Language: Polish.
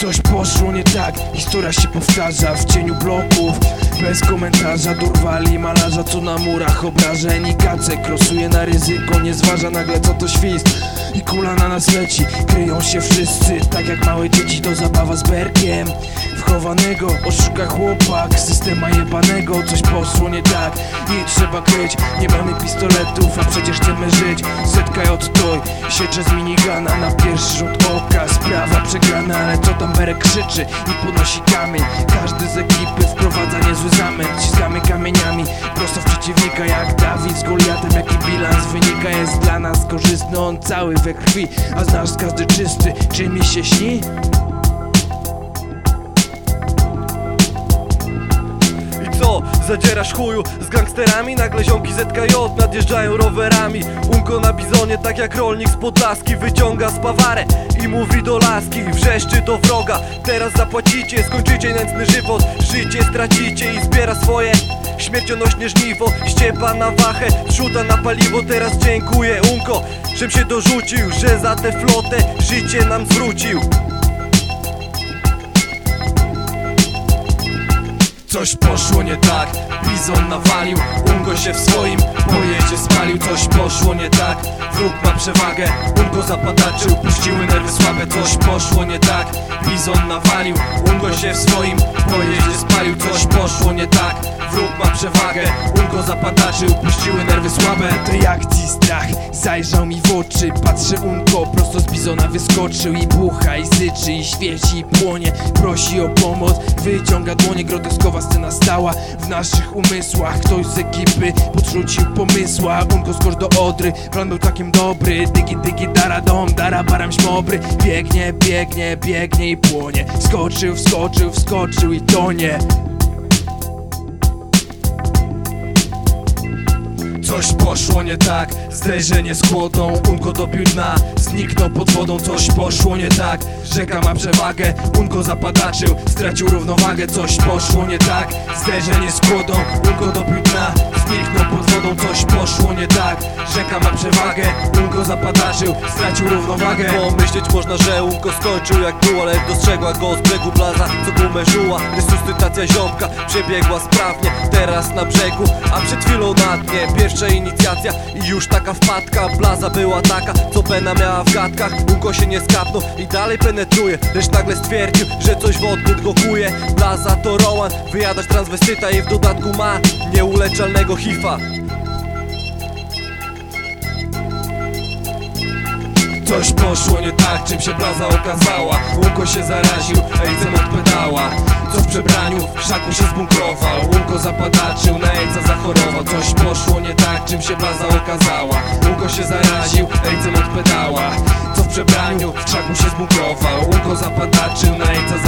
Coś poszło nie tak, historia się powtarza w cieniu bloków. Bez komentarza dorwali malarza co na murach obraża Enikace krosuje na ryzyko, nie zważa nagle co to świst. I kula na nas leci, kryją się wszyscy Tak jak małe dzieci to zabawa z berkiem. Wchowanego oszuka chłopak Systema jebanego, coś poszło nie tak. I trzeba kryć, nie mamy pistoletów A przecież chcemy żyć, setka od toj Sieczę z minigana na pierwszy rzut oka Sprawa przegrana, ale co tam Berek krzyczy I podnosi kamień. Każdy z ekipy wprowadza niezły zamęt. Ściskamy kamieniami prosto w przeciwnika Jak Dawid z Goliatem, jaki bilans wynika Jest dla nas korzystny, on cały we krwi A z nas każdy czysty, czy mi się śni? Zadzierasz chuju z gangsterami? Nagle ziomki ZKJ nadjeżdżają rowerami. Unko na bizonie, tak jak rolnik z Podlaski Wyciąga spawarę i mówi do laski Wrzeszczy do wroga, teraz zapłacicie Skończycie nędzny żywot, życie stracicie I zbiera swoje śmiercionośne żniwo. Ściepa na wachę, rzuta na paliwo. Teraz dziękuję Unko, żem się dorzucił Że za tę flotę życie nam zwrócił Coś poszło nie tak, bizon nawalił Ungo się w swoim pojedzie spalił. Coś poszło nie tak, wróg ma przewagę Ungo zapadaczył, puściły nerwy słabe Coś poszło nie tak, bizon nawalił Ungo się w swoim pojedzie spalił. Coś poszło nie tak, wróg ma przewagę Ungo zapadaczył, puściły nerwy słabe. Tej akcji strach zajrzał mi w oczy. Patrzę Unko, prosto z bizona wyskoczył I bucha, i syczy, i świeci, i płonie. Prosi o pomoc, wyciąga dłonie. Groteskowa scena stała w naszych umysłach. Ktoś z ekipy podrzucił pomysła. Unko skocz do Odry, plan był takim dobry. Dygi, dygi, dara dom, dara baram śmobry. Biegnie, biegnie, biegnie i płonie. Skoczył, wskoczył, wskoczył i tonie Coś poszło nie tak, zderzenie z chłodą Unko dobił dna, zniknął pod wodą Coś poszło nie tak, rzeka ma przewagę Unko zapadaczył, stracił równowagę Coś poszło nie tak, zderzenie z chłodą Unko dobił dna, zniknął pod wodą Coś poszło nie tak, rzeka ma przewagę Unko zapadaczył, stracił równowagę. Pomyśleć można, że Unko skończył jak było Ale dostrzegła go z brzegu blaza, co gumę żuła. Resuscytacja ziomka przebiegła sprawnie Teraz na brzegu, a przed chwilą na dnie. Pierwsza inicjacja i już taka wpadka Blaza była taka, co pena miała w gadkach Unko się nie skapnął i dalej penetruje. Lecz nagle stwierdził, że coś w odbyt go kuje Blaza to Rowan, wyjadać transwestyta I w dodatku ma nieuleczalnego hifa. Coś poszło nie tak, czym się blaza okazała. Łunko się zaraził, ejcem przebraniu, w szaku się zbunkrował Łunko zapadaczył, na ejca zachorował. Coś poszło nie tak, czym się blaza okazała. Łunko się zaraził, ejcem od pedała Co w przebraniu, w szaku się zbunkrował Łunko zapadaczył, na zachorował